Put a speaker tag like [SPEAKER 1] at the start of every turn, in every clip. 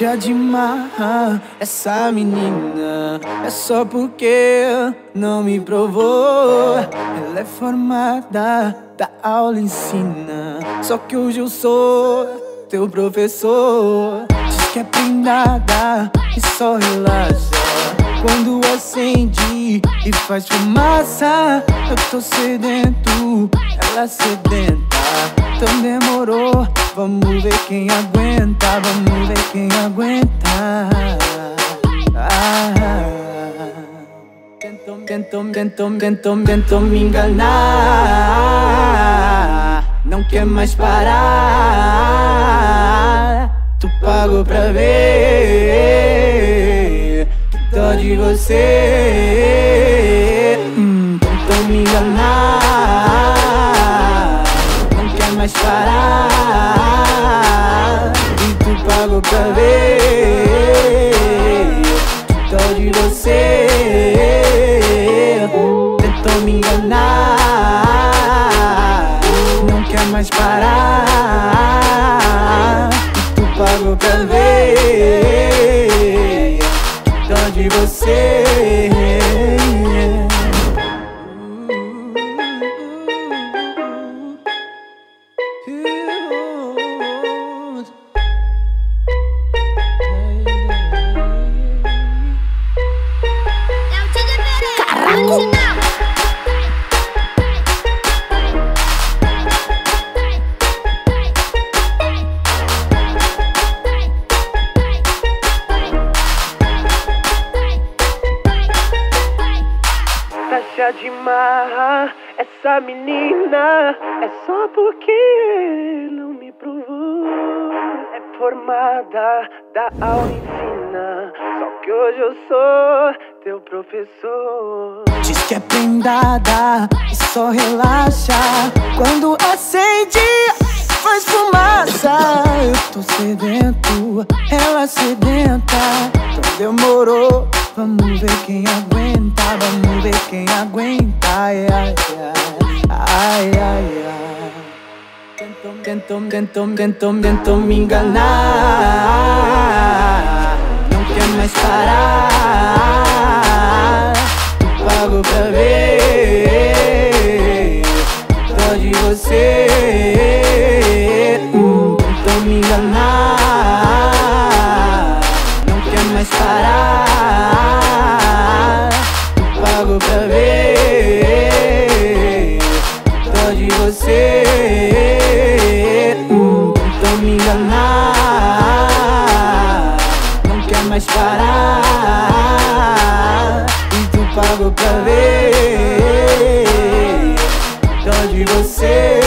[SPEAKER 1] Deixa de essa menina. É só porque não me provou. Ela é formada, da aula ensina. Só que hoje eu sou teu professor. Diz que é prendada e só relaxa. Quando acende faz fumaça Eu tô sedento, ela sedenta Então demorou Vamos ver quem aguenta, vamos ver quem aguenta. Ah, tentou, tentou, tentou, tentou, tentou me enganar. Não quer mais parar. Tu pagou pra ver. De você. Hum, tentou me enganar. Não quer mais parar. Pago pra ver. Dó de você. Tentou me enganar. Não quer mais parar. Tu pago pra ver de você de marra essa menina é só porque não me provou. É formada da aula ensina, só que hoje eu sou teu professor. Diz que é prendada e só relaxa quando acende. Faz fumaça, eu tô sedento, ela sedenta, então demorou Vamos ver quem aguenta, vamos ver quem aguenta. Ai, ai, ai, ai, ai, ai. Tentou, tentou, tentou me enganar. Não quer mais parar. Pago pra ver. Dó de você. Hum, me enganar. Não quer mais parar. Você hum, Tentou me enganar Não quer mais parar. E tu pagou pra ver. Dó de você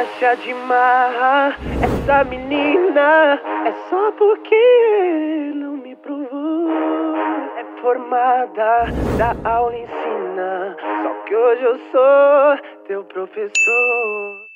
[SPEAKER 1] Deixa de marra. Essa menina É só porque não me provou. É formada da aula ensina. Só que hoje eu sou teu professor